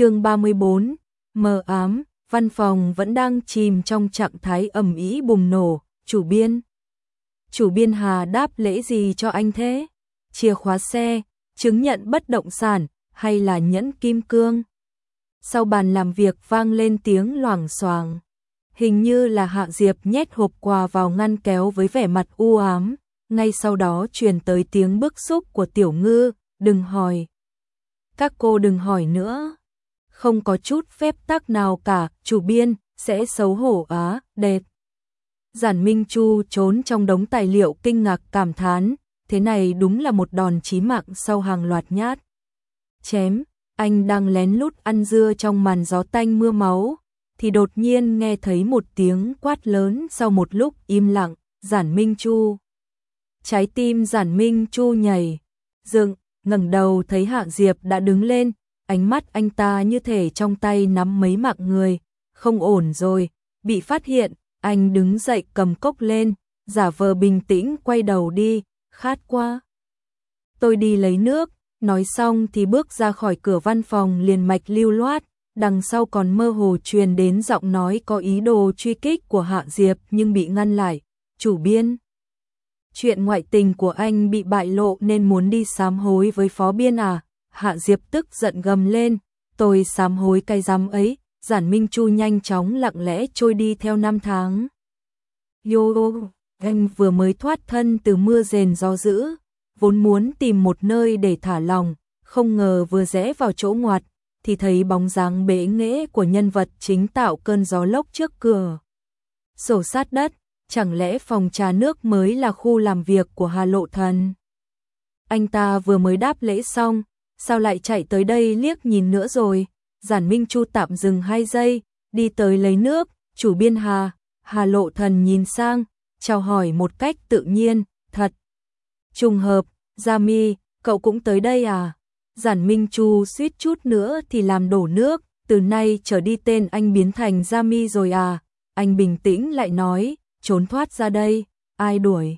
chương 34, mờ ám, văn phòng vẫn đang chìm trong trạng thái ẩm ý bùng nổ, chủ biên. Chủ biên Hà đáp lễ gì cho anh thế? Chìa khóa xe, chứng nhận bất động sản, hay là nhẫn kim cương? Sau bàn làm việc vang lên tiếng loảng xoảng. Hình như là Hạ Diệp nhét hộp quà vào ngăn kéo với vẻ mặt u ám, ngay sau đó truyền tới tiếng bức xúc của Tiểu Ngư, đừng hỏi. Các cô đừng hỏi nữa. Không có chút phép tắc nào cả, chủ biên, sẽ xấu hổ á, đẹp. Giản Minh Chu trốn trong đống tài liệu kinh ngạc cảm thán, thế này đúng là một đòn chí mạng sau hàng loạt nhát. Chém, anh đang lén lút ăn dưa trong màn gió tanh mưa máu, thì đột nhiên nghe thấy một tiếng quát lớn sau một lúc im lặng, Giản Minh Chu. Trái tim Giản Minh Chu nhảy, dựng, ngẩng đầu thấy Hạ Diệp đã đứng lên, ánh mắt anh ta như thể trong tay nắm mấy mạng người, không ổn rồi, bị phát hiện, anh đứng dậy cầm cốc lên, giả vờ bình tĩnh quay đầu đi, khát quá. Tôi đi lấy nước, nói xong thì bước ra khỏi cửa văn phòng liền mạch lưu loát, đằng sau còn mơ hồ truyền đến giọng nói có ý đồ truy kích của Hạ Diệp nhưng bị ngăn lại, chủ biên. Chuyện ngoại tình của anh bị bại lộ nên muốn đi sám hối với phó biên à, Hạ Diệp tức giận gầm lên, tôi sám hối cay giám ấy, giản Minh Chu nhanh chóng lặng lẽ trôi đi theo năm tháng. Yo, anh vừa mới thoát thân từ mưa rền gió dữ, vốn muốn tìm một nơi để thả lòng, không ngờ vừa rẽ vào chỗ ngoặt, thì thấy bóng dáng bể nghễ của nhân vật chính tạo cơn gió lốc trước cửa. Sổ sát đất, chẳng lẽ phòng trà nước mới là khu làm việc của Hà Lộ Thần? Anh ta vừa mới đáp lễ xong, sao lại chạy tới đây liếc nhìn nữa rồi? Giản Minh Chu tạm dừng hai giây, đi tới lấy nước, chủ biên Hà, Hà Lộ Thần nhìn sang, chào hỏi một cách tự nhiên, thật. Trùng hợp, Gia Mi, cậu cũng tới đây à? Giản Minh Chu suýt chút nữa thì làm đổ nước, từ nay trở đi tên anh biến thành Gia Mi rồi à? Anh bình tĩnh lại nói, trốn thoát ra đây, ai đuổi?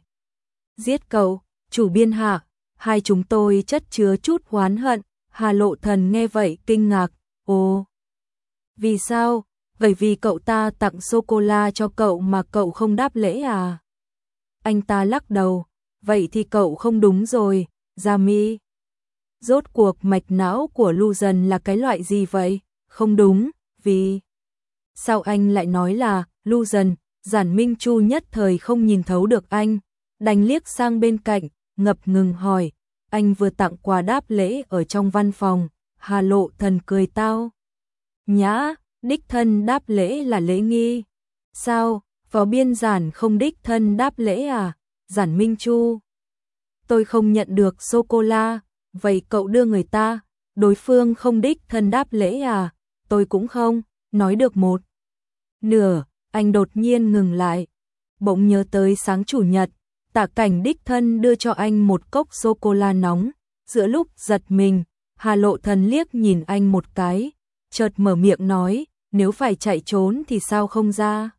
Giết cậu, chủ biên hạ, hai chúng tôi chất chứa chút hoán hận, Hà Lộ Thần nghe vậy kinh ngạc, ồ, vì sao? Vậy vì cậu ta tặng sô-cô-la cho cậu mà cậu không đáp lễ à? Anh ta lắc đầu, vậy thì cậu không đúng rồi, Gia Mi. Rốt cuộc mạch não của lưu dần là cái loại gì vậy? Không đúng, vì... Sao anh lại nói là, lưu dần, giản Minh Chu nhất thời không nhìn thấu được anh, đành liếc sang bên cạnh, ngập ngừng hỏi, anh vừa tặng quà đáp lễ ở trong văn phòng, hà lộ thần cười tao. Nhã, đích thân đáp lễ là lễ nghi. Sao, phó biên giản không đích thân đáp lễ à? Giản Minh Chu. Tôi không nhận được sô-cô-la, vậy cậu đưa người ta, đối phương không đích thân đáp lễ à? Tôi cũng không, nói được một. Nửa, anh đột nhiên ngừng lại. Bỗng nhớ tới sáng chủ nhật, tạ cảnh đích thân đưa cho anh một cốc sô-cô-la nóng. Giữa lúc giật mình, Hà Lộ Thần liếc nhìn anh một cái, chợt mở miệng nói, nếu phải chạy trốn thì sao không ra?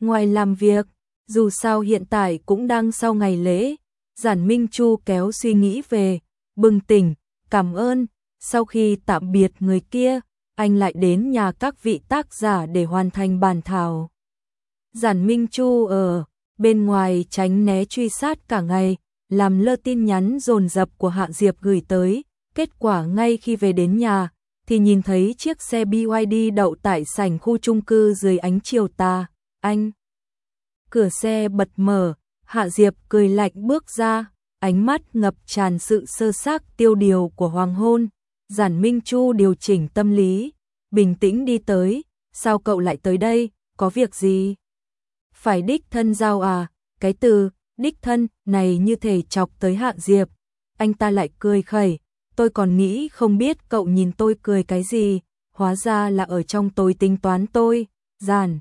Ngoài làm việc, dù sao hiện tại cũng đang sau ngày lễ, Giản Minh Chu kéo suy nghĩ về, bừng tỉnh, cảm ơn, sau khi tạm biệt người kia, anh lại đến nhà các vị tác giả để hoàn thành bàn thảo. Giản Minh Chu ở bên ngoài tránh né truy sát cả ngày, làm lơ tin nhắn dồn dập của Hạ Diệp gửi tới, kết quả ngay khi về đến nhà, thì nhìn thấy chiếc xe BYD đậu tại sảnh khu chung cư dưới ánh chiều tà, anh. Cửa xe bật mở, Hạ Diệp cười lạnh bước ra, ánh mắt ngập tràn sự sơ xác tiêu điều của hoàng hôn. Giản Minh Chu điều chỉnh tâm lý, bình tĩnh đi tới, sao cậu lại tới đây, có việc gì? Phải đích thân giao à, cái từ đích thân này như thể chọc tới Hạ Diệp. Anh ta lại cười khẩy, tôi còn nghĩ không biết cậu nhìn tôi cười cái gì, hóa ra là ở trong tôi tính toán tôi, giàn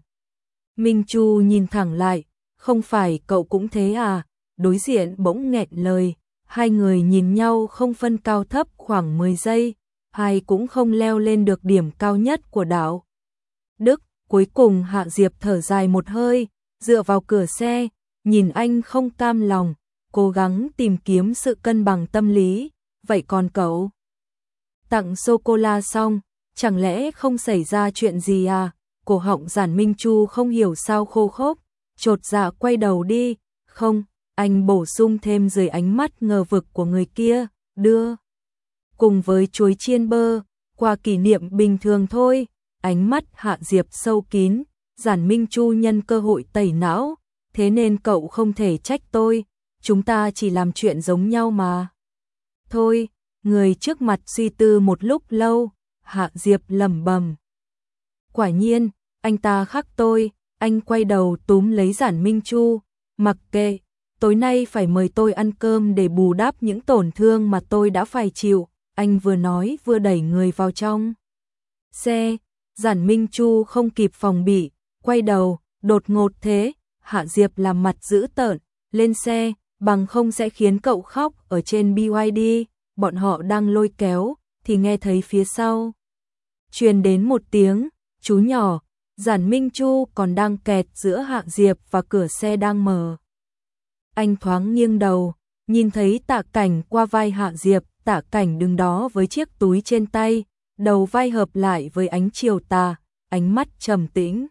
Minh Chu nhìn thẳng lại, không phải cậu cũng thế à, đối diện bỗng nghẹn lời, hai người nhìn nhau không phân cao thấp khoảng 10 giây, hai cũng không leo lên được điểm cao nhất của đảo. Đức, cuối cùng Hạ Diệp thở dài một hơi, dựa vào cửa xe, nhìn anh không cam lòng, cố gắng tìm kiếm sự cân bằng tâm lý, vậy còn cậu? Tặng sô-cô-la xong, chẳng lẽ không xảy ra chuyện gì à? Cổ họng giản Minh Chu không hiểu sao khô khốc, trột dạ quay đầu đi, không, anh bổ sung thêm dưới ánh mắt ngờ vực của người kia, đưa. Cùng với chuối chiên bơ, qua kỷ niệm bình thường thôi, ánh mắt Hạ Diệp sâu kín, giản Minh Chu nhân cơ hội tẩy não, thế nên cậu không thể trách tôi, chúng ta chỉ làm chuyện giống nhau mà. Thôi, người trước mặt suy tư một lúc lâu, Hạ Diệp lẩm bẩm. Quả nhiên, anh ta khác tôi, anh quay đầu túm lấy giản Minh Chu, mặc kệ, tối nay phải mời tôi ăn cơm để bù đắp những tổn thương mà tôi đã phải chịu, anh vừa nói vừa đẩy người vào trong. Xe, giản Minh Chu không kịp phòng bị, quay đầu, đột ngột thế, Hạ Diệp làm mặt dữ tợn, lên xe, bằng không sẽ khiến cậu khóc ở trên BYD, bọn họ đang lôi kéo, thì nghe thấy phía sau. Truyền đến một tiếng, chú nhỏ, giản Minh Chu còn đang kẹt giữa Hạ Diệp và cửa xe đang mở. Anh thoáng nghiêng đầu, nhìn thấy tạ cảnh qua vai Hạ Diệp, tạ cảnh đứng đó với chiếc túi trên tay, đầu vai hợp lại với ánh chiều tà, ánh mắt trầm tĩnh.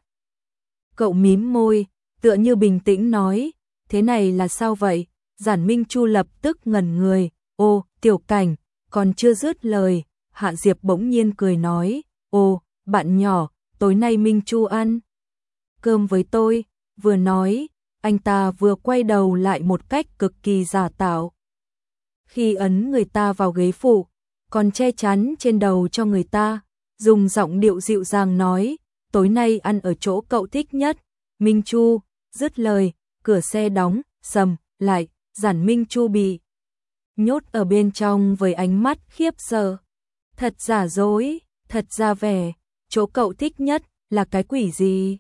Cậu mím môi, tựa như bình tĩnh nói, thế này là sao vậy? Giản Minh Chu lập tức ngẩn người, ô, tiểu cảnh, còn chưa dứt lời, Hạ Diệp bỗng nhiên cười nói, ô, bạn nhỏ, tối nay Minh Chu ăn cơm với tôi, vừa nói, anh ta vừa quay đầu lại một cách cực kỳ giả tạo. Khi ấn người ta vào ghế phụ, còn che chắn trên đầu cho người ta, dùng giọng điệu dịu dàng nói, tối nay ăn ở chỗ cậu thích nhất, Minh Chu, dứt lời, cửa xe đóng, sầm, lại, giản Minh Chu bị nhốt ở bên trong với ánh mắt khiếp sợ. Thật giả dối, thật ra vẻ, chỗ cậu thích nhất là cái quỷ gì?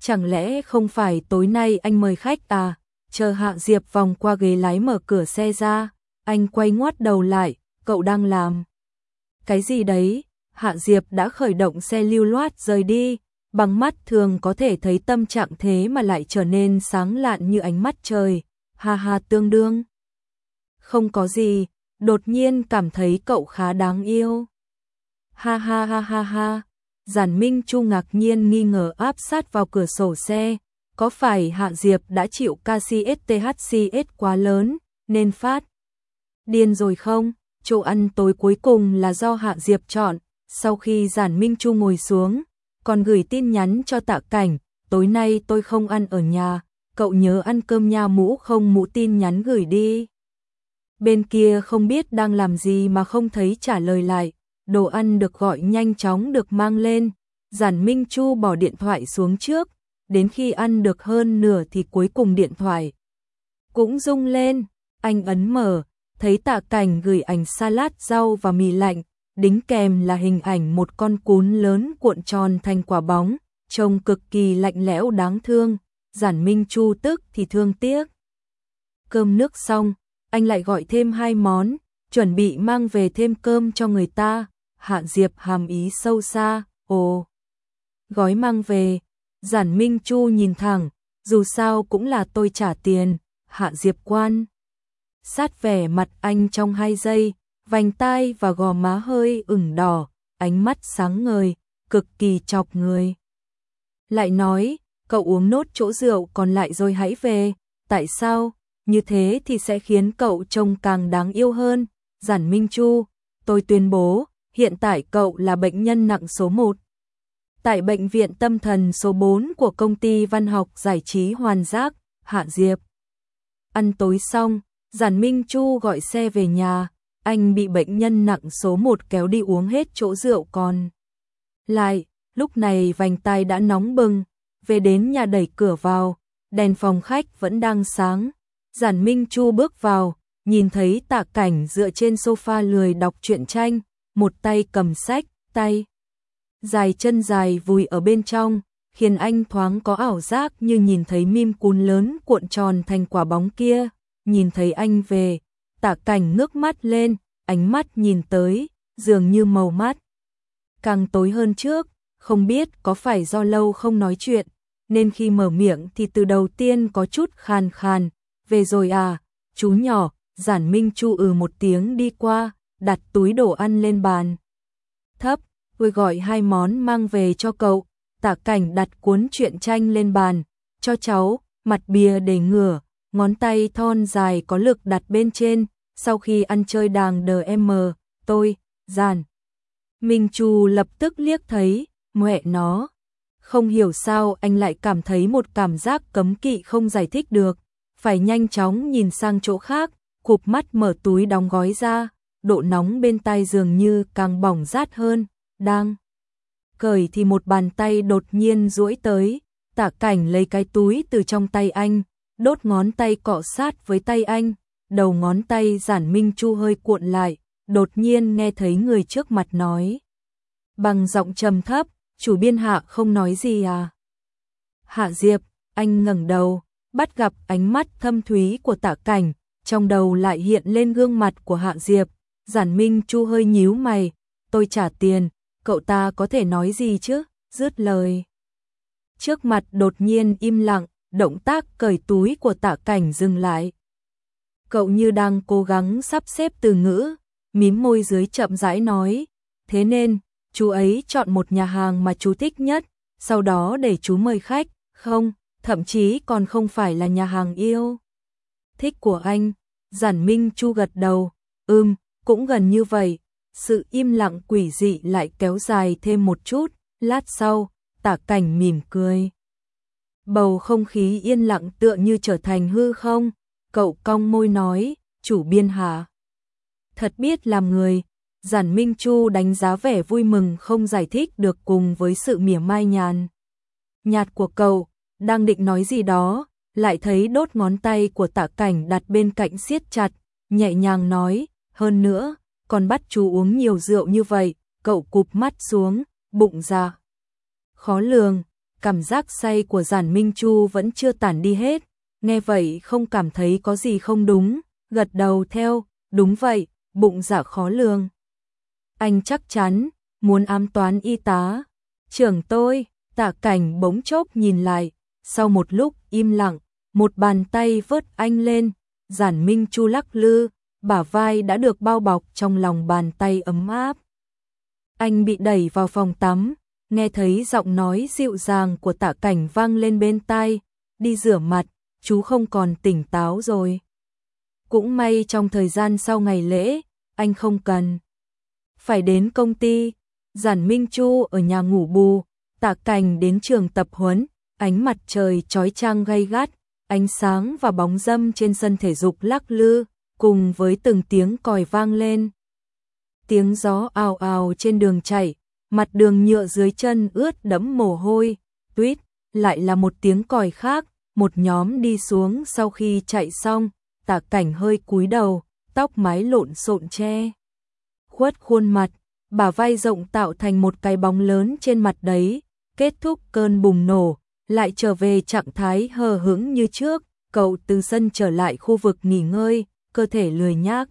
Chẳng lẽ không phải tối nay anh mời khách à? Chờ Hạ Diệp vòng qua ghế lái mở cửa xe ra, anh quay ngoắt đầu lại, cậu đang làm. Cái gì đấy? Hạ Diệp đã khởi động xe lưu loát rời đi, bằng mắt thường có thể thấy tâm trạng thế mà lại trở nên sáng lạn như ánh mắt trời, ha ha tương đương. Không có gì, đột nhiên cảm thấy cậu khá đáng yêu. Ha ha ha ha ha, giản Minh Chu ngạc nhiên nghi ngờ áp sát vào cửa sổ xe, có phải Hạ Diệp đã chịu KCSTHCS quá lớn, nên phát. Điên rồi không? Chỗ ăn tối cuối cùng là do Hạ Diệp chọn, sau khi giản Minh Chu ngồi xuống, còn gửi tin nhắn cho tạ cảnh, tối nay tôi không ăn ở nhà, cậu nhớ ăn cơm nha mũ không? Mũ tin nhắn gửi đi. Bên kia không biết đang làm gì mà không thấy trả lời lại, đồ ăn được gọi nhanh chóng được mang lên, giản Minh Chu bỏ điện thoại xuống trước, đến khi ăn được hơn nửa thì cuối cùng điện thoại cũng rung lên, anh ấn mở, thấy tạ cảnh gửi ảnh salad rau và mì lạnh, đính kèm là hình ảnh một con cún lớn cuộn tròn thành quả bóng, trông cực kỳ lạnh lẽo đáng thương, giản Minh Chu tức thì thương tiếc. Cơm nước xong, anh lại gọi thêm hai món, chuẩn bị mang về thêm cơm cho người ta, Hạ Diệp hàm ý sâu xa, ồ. Gói mang về, giản Minh Chu nhìn thẳng, dù sao cũng là tôi trả tiền, Hạ Diệp quan. Sát vẻ mặt anh trong hai giây, vành tai và gò má hơi ửng đỏ, ánh mắt sáng ngời, cực kỳ chọc người. Lại nói, cậu uống nốt chỗ rượu còn lại rồi hãy về, tại sao? Như thế thì sẽ khiến cậu trông càng đáng yêu hơn. Giản Minh Chu, tôi tuyên bố, hiện tại cậu là bệnh nhân nặng số 1. Tại bệnh viện tâm thần số 4 của công ty văn học giải trí Hoàn Giác, Hạ Diệp. Ăn tối xong, Giản Minh Chu gọi xe về nhà, anh bị bệnh nhân nặng số 1 kéo đi uống hết chỗ rượu còn. Lại, lúc này vành tai đã nóng bừng, về đến nhà đẩy cửa vào, đèn phòng khách vẫn đang sáng. Giản Minh Chu bước vào, nhìn thấy tạ cảnh dựa trên sofa lười đọc truyện tranh, một tay cầm sách, tay dài chân dài vùi ở bên trong, khiến anh thoáng có ảo giác như nhìn thấy mim cún lớn cuộn tròn thành quả bóng kia, nhìn thấy anh về, Tả cảnh ngước mắt lên, ánh mắt nhìn tới, dường như màu mắt. Càng tối hơn trước, không biết có phải do lâu không nói chuyện, nên khi mở miệng thì từ đầu tiên có chút khàn khàn, về rồi à, chú nhỏ, giản minh chu ừ một tiếng đi qua, đặt túi đồ ăn lên bàn. Thấp, tôi gọi hai món mang về cho cậu. Tả cảnh đặt cuốn truyện tranh lên bàn, cho cháu, mặt bìa để ngửa, ngón tay thon dài có lực đặt bên trên, sau khi ăn chơi đàng đờ tôi, giàn. Minh Chu lập tức liếc thấy, mẹ nó. Không hiểu sao anh lại cảm thấy một cảm giác cấm kỵ không giải thích được, phải nhanh chóng nhìn sang chỗ khác, cụp mắt mở túi đóng gói ra, độ nóng bên tay dường như càng bỏng rát hơn, đang cởi thì một bàn tay đột nhiên duỗi tới, tả cảnh lấy cái túi từ trong tay anh, đốt ngón tay cọ sát với tay anh, đầu ngón tay giản minh chu hơi cuộn lại, đột nhiên nghe thấy người trước mặt nói. Bằng giọng trầm thấp, chủ biên hạ không nói gì à? Hạ Diệp, anh ngẩng đầu, bắt gặp ánh mắt thâm thúy của tả cảnh, trong đầu lại hiện lên gương mặt của Hạ Diệp, giản minh chu hơi nhíu mày, tôi trả tiền, cậu ta có thể nói gì chứ, dứt lời. Trước mặt đột nhiên im lặng, động tác cởi túi của tạ cảnh dừng lại. Cậu như đang cố gắng sắp xếp từ ngữ, mím môi dưới chậm rãi nói, thế nên, chú ấy chọn một nhà hàng mà chú thích nhất, sau đó để chú mời khách, không, thậm chí còn không phải là nhà hàng yêu. Thích của anh, giản minh chu gật đầu, ưm, cũng gần như vậy, sự im lặng quỷ dị lại kéo dài thêm một chút, lát sau, tả cảnh mỉm cười. Bầu không khí yên lặng tựa như trở thành hư không, cậu cong môi nói, chủ biên hà, Thật biết làm người, giản Minh Chu đánh giá vẻ vui mừng không giải thích được cùng với sự mỉa mai nhàn. Nhạt của cậu, đang định nói gì đó, lại thấy đốt ngón tay của tạ cảnh đặt bên cạnh siết chặt, nhẹ nhàng nói, hơn nữa, còn bắt chú uống nhiều rượu như vậy, cậu cụp mắt xuống, bụng ra. Khó lường, cảm giác say của giản Minh Chu vẫn chưa tản đi hết, nghe vậy không cảm thấy có gì không đúng, gật đầu theo, đúng vậy, bụng dạ khó lường. Anh chắc chắn, muốn ám toán y tá. Trưởng tôi, tạ cảnh bỗng chốc nhìn lại, sau một lúc im lặng, một bàn tay vớt anh lên, giản Minh Chu lắc lư, bả vai đã được bao bọc trong lòng bàn tay ấm áp. Anh bị đẩy vào phòng tắm, nghe thấy giọng nói dịu dàng của tạ cảnh vang lên bên tai, đi rửa mặt, chú không còn tỉnh táo rồi. Cũng may trong thời gian sau ngày lễ, anh không cần. Phải đến công ty, giản Minh Chu ở nhà ngủ bù, tạ cảnh đến trường tập huấn, ánh mặt trời chói chang gay gắt, ánh sáng và bóng dâm trên sân thể dục lắc lư, cùng với từng tiếng còi vang lên. Tiếng gió ào ào trên đường chạy, mặt đường nhựa dưới chân ướt đẫm mồ hôi, tuyết, lại là một tiếng còi khác, một nhóm đi xuống sau khi chạy xong, tả cảnh hơi cúi đầu, tóc mái lộn xộn che. Khuất khuôn mặt, bà vai rộng tạo thành một cái bóng lớn trên mặt đấy, kết thúc cơn bùng nổ, lại trở về trạng thái hờ hững như trước, cậu từ sân trở lại khu vực nghỉ ngơi, cơ thể lười nhác.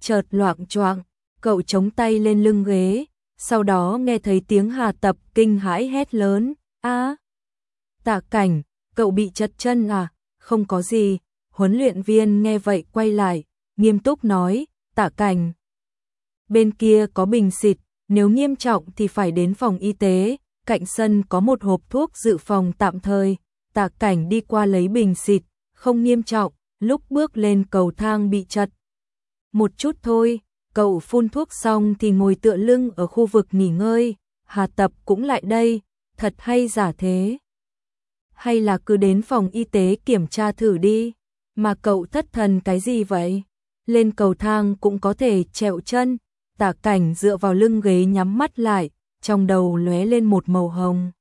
Chợt loạn choạng, cậu chống tay lên lưng ghế, sau đó nghe thấy tiếng Hà Tập kinh hãi hét lớn, "A!" Tạ Cảnh, cậu bị chật chân à? Không có gì. Huấn luyện viên nghe vậy quay lại, nghiêm túc nói, "Tạ Cảnh, bên kia có bình xịt, nếu nghiêm trọng thì phải đến phòng y tế." Cạnh sân có một hộp thuốc dự phòng tạm thời, Tạ Cảnh đi qua lấy bình xịt, không nghiêm trọng, lúc bước lên cầu thang bị chật. Một chút thôi, cậu phun thuốc xong thì ngồi tựa lưng ở khu vực nghỉ ngơi, Hà Tập cũng lại đây, thật hay giả thế. Hay là cứ đến phòng y tế kiểm tra thử đi, mà cậu thất thần cái gì vậy? Lên cầu thang cũng có thể trẹo chân, tả cảnh dựa vào lưng ghế nhắm mắt lại, trong đầu lóe lên một màu hồng.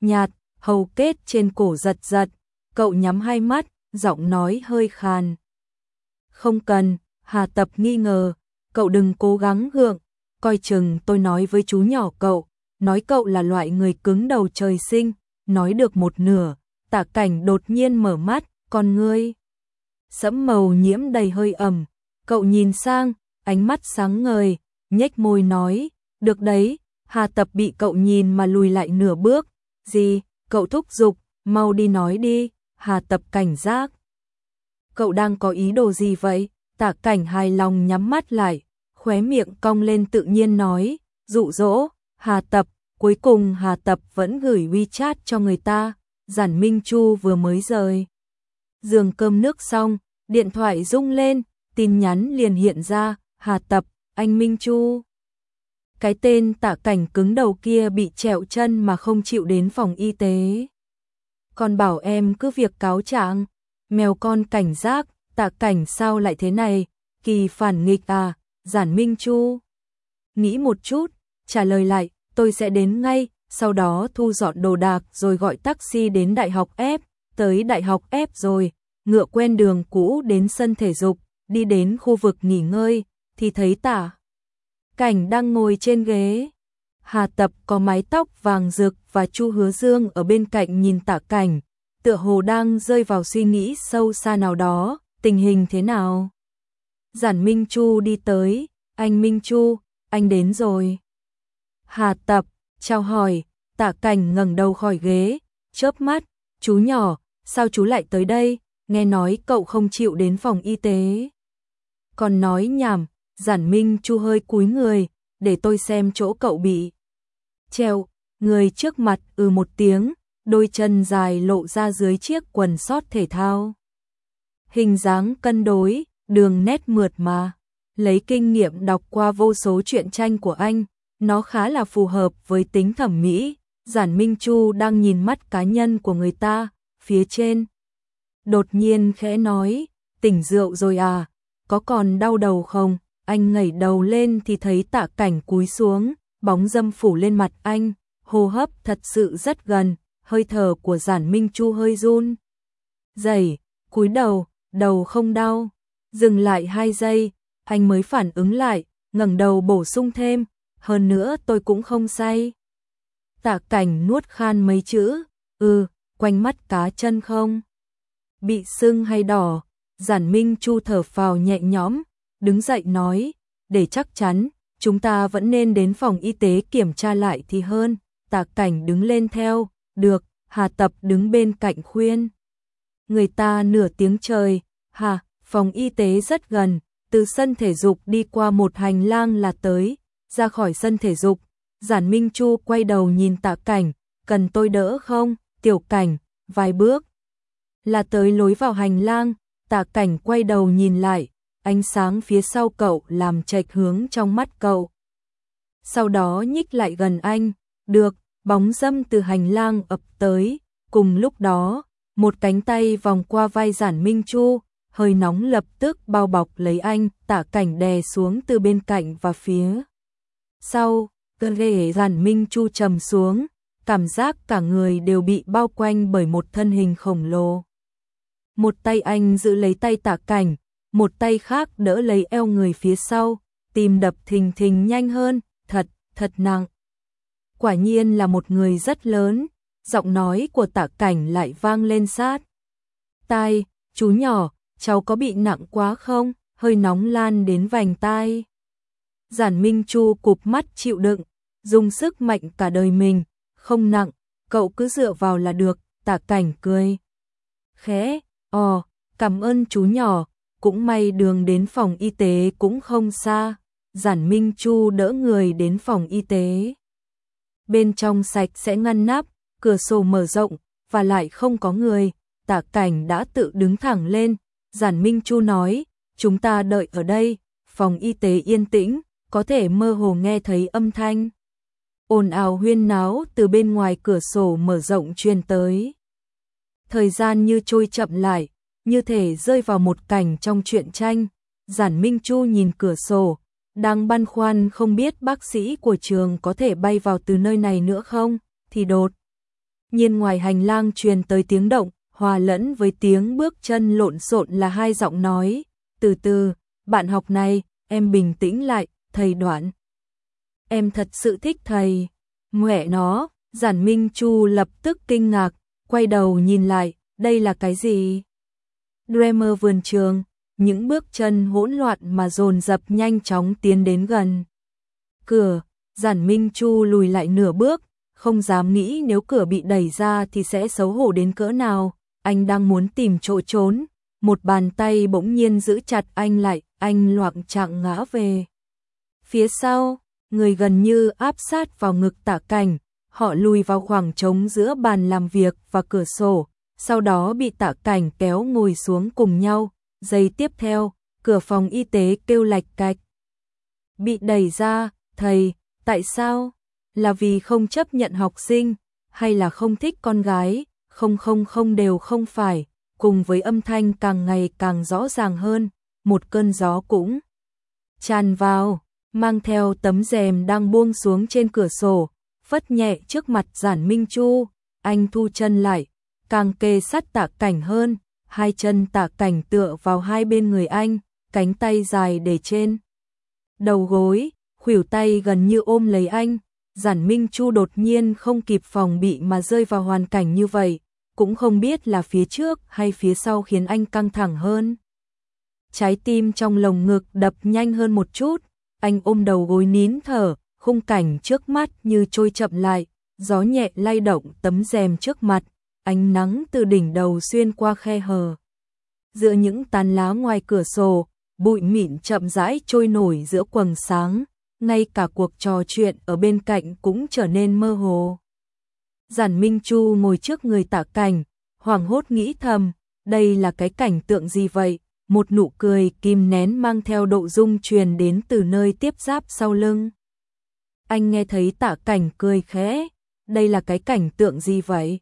Nhạt, hầu kết trên cổ giật giật, cậu nhắm hai mắt, giọng nói hơi khàn. Không cần, Hà Tập nghi ngờ, cậu đừng cố gắng hưởng, coi chừng tôi nói với chú nhỏ cậu, nói cậu là loại người cứng đầu trời sinh, nói được một nửa, tả cảnh đột nhiên mở mắt, con ngươi. Sẫm màu nhiễm đầy hơi ẩm, cậu nhìn sang, ánh mắt sáng ngời, nhếch môi nói, được đấy, Hà Tập bị cậu nhìn mà lùi lại nửa bước, gì, cậu thúc giục, mau đi nói đi, Hà Tập cảnh giác. Cậu đang có ý đồ gì vậy? Tả cảnh hài lòng nhắm mắt lại, khóe miệng cong lên tự nhiên nói, dụ dỗ, Hà Tập, cuối cùng Hà Tập vẫn gửi WeChat cho người ta, Giản Minh Chu vừa mới rời. Giường cơm nước xong, điện thoại rung lên, tin nhắn liền hiện ra, Hà Tập, anh Minh Chu. Cái tên tạ cảnh cứng đầu kia bị trẹo chân mà không chịu đến phòng y tế. Còn bảo em cứ việc cáo trạng, mèo con cảnh giác, tạ cảnh sao lại thế này, kỳ phản nghịch à, giản Minh Chu. Nghĩ một chút, trả lời lại, tôi sẽ đến ngay, sau đó thu dọn đồ đạc rồi gọi taxi đến Đại học F, tới Đại học F rồi, ngựa quen đường cũ đến sân thể dục, đi đến khu vực nghỉ ngơi, thì thấy tả. Cảnh đang ngồi trên ghế. Hà Tập có mái tóc vàng rực và Chu Hứa Dương ở bên cạnh nhìn tả cảnh, tựa hồ đang rơi vào suy nghĩ sâu xa nào đó, tình hình thế nào? Giản Minh Chu đi tới, anh Minh Chu, anh đến rồi. Hà Tập, chào hỏi, tạ cảnh ngẩng đầu khỏi ghế, chớp mắt, chú nhỏ, sao chú lại tới đây, nghe nói cậu không chịu đến phòng y tế. Còn nói nhảm, giản Minh Chu hơi cúi người, để tôi xem chỗ cậu bị. Treo, người trước mặt ừ một tiếng, đôi chân dài lộ ra dưới chiếc quần sót thể thao. Hình dáng cân đối, đường nét mượt mà. Lấy kinh nghiệm đọc qua vô số truyện tranh của anh, nó khá là phù hợp với tính thẩm mỹ. Giản Minh Chu đang nhìn mắt cá nhân của người ta, phía trên. Đột nhiên khẽ nói, tỉnh rượu rồi à, có còn đau đầu không? Anh ngẩng đầu lên thì thấy tạ cảnh cúi xuống, bóng dâm phủ lên mặt anh, hô hấp thật sự rất gần, hơi thở của giản Minh Chu hơi run. Dày, cúi đầu, đầu không đau, dừng lại hai giây, anh mới phản ứng lại, ngẩng đầu bổ sung thêm, hơn nữa tôi cũng không say. Tạ cảnh nuốt khan mấy chữ, ừ, quanh mắt cá chân không? Bị sưng hay đỏ, giản Minh Chu thở phào nhẹ nhõm, đứng dậy nói, để chắc chắn, chúng ta vẫn nên đến phòng y tế kiểm tra lại thì hơn. Tạ cảnh đứng lên theo, được, Hà Tập đứng bên cạnh khuyên. Người ta nửa tiếng trời, hà, phòng y tế rất gần, từ sân thể dục đi qua một hành lang là tới, ra khỏi sân thể dục. Giản Minh Chu quay đầu nhìn tạ cảnh, cần tôi đỡ không, tiểu cảnh, vài bước. Là tới lối vào hành lang, tạ cảnh quay đầu nhìn lại, ánh sáng phía sau cậu làm chệch hướng trong mắt cậu. Sau đó nhích lại gần anh, được, bóng dâm từ hành lang ập tới, cùng lúc đó, một cánh tay vòng qua vai giản Minh Chu, hơi nóng lập tức bao bọc lấy anh, tả cảnh đè xuống từ bên cạnh và phía. Sau, cơ ghê giản Minh Chu trầm xuống, cảm giác cả người đều bị bao quanh bởi một thân hình khổng lồ. Một tay anh giữ lấy tay tả cảnh, một tay khác đỡ lấy eo người phía sau, tim đập thình thình nhanh hơn, thật, thật nặng. Quả nhiên là một người rất lớn, giọng nói của tạ cảnh lại vang lên sát. Tai, chú nhỏ, cháu có bị nặng quá không? Hơi nóng lan đến vành tai. Giản Minh Chu cụp mắt chịu đựng, dùng sức mạnh cả đời mình, không nặng, cậu cứ dựa vào là được, tạ cảnh cười. Khẽ, ồ, cảm ơn chú nhỏ, cũng may đường đến phòng y tế cũng không xa. Giản Minh Chu đỡ người đến phòng y tế. Bên trong sạch sẽ ngăn nắp, cửa sổ mở rộng, và lại không có người. Tạ cảnh đã tự đứng thẳng lên. Giản Minh Chu nói, chúng ta đợi ở đây, phòng y tế yên tĩnh, có thể mơ hồ nghe thấy âm thanh. ồn ào huyên náo từ bên ngoài cửa sổ mở rộng truyền tới. Thời gian như trôi chậm lại, như thể rơi vào một cảnh trong truyện tranh. Giản Minh Chu nhìn cửa sổ, đang băn khoăn không biết bác sĩ của trường có thể bay vào từ nơi này nữa không, thì đột. Nhiên ngoài hành lang truyền tới tiếng động, hòa lẫn với tiếng bước chân lộn xộn là hai giọng nói, từ từ, bạn học này, em bình tĩnh lại, thầy đoạn. Em thật sự thích thầy. Mẹ nó, giản Minh Chu lập tức kinh ngạc, quay đầu nhìn lại, đây là cái gì? Dremer vườn trường, những bước chân hỗn loạn mà dồn dập nhanh chóng tiến đến gần. Cửa, giản Minh Chu lùi lại nửa bước, không dám nghĩ nếu cửa bị đẩy ra thì sẽ xấu hổ đến cỡ nào. Anh đang muốn tìm chỗ trốn, một bàn tay bỗng nhiên giữ chặt anh lại, anh loạn trạng ngã về. Phía sau, người gần như áp sát vào ngực tạ cảnh, họ lùi vào khoảng trống giữa bàn làm việc và cửa sổ, sau đó bị tạ cảnh kéo ngồi xuống cùng nhau, giây tiếp theo, cửa phòng y tế kêu lạch cạch. Bị đẩy ra, thầy, tại sao? Là vì không chấp nhận học sinh, hay là không thích con gái, không không không đều không phải, cùng với âm thanh càng ngày càng rõ ràng hơn, một cơn gió cũng tràn vào, mang theo tấm rèm đang buông xuống trên cửa sổ, phất nhẹ trước mặt giản Minh Chu, anh thu chân lại, càng kề sát tạ cảnh hơn, hai chân tạ cảnh tựa vào hai bên người anh, cánh tay dài để trên. Đầu gối, khuỷu tay gần như ôm lấy anh, giản Minh Chu đột nhiên không kịp phòng bị mà rơi vào hoàn cảnh như vậy, cũng không biết là phía trước hay phía sau khiến anh căng thẳng hơn. Trái tim trong lồng ngực đập nhanh hơn một chút, anh ôm đầu gối nín thở, khung cảnh trước mắt như trôi chậm lại, gió nhẹ lay động tấm rèm trước mặt, ánh nắng từ đỉnh đầu xuyên qua khe hờ. Giữa những tàn lá ngoài cửa sổ, bụi mịn chậm rãi trôi nổi giữa quầng sáng, ngay cả cuộc trò chuyện ở bên cạnh cũng trở nên mơ hồ. Giản Minh Chu ngồi trước người tạ cảnh, hoàng hốt nghĩ thầm, đây là cái cảnh tượng gì vậy? Một nụ cười kim nén mang theo độ dung truyền đến từ nơi tiếp giáp sau lưng. Anh nghe thấy tạ cảnh cười khẽ, đây là cái cảnh tượng gì vậy?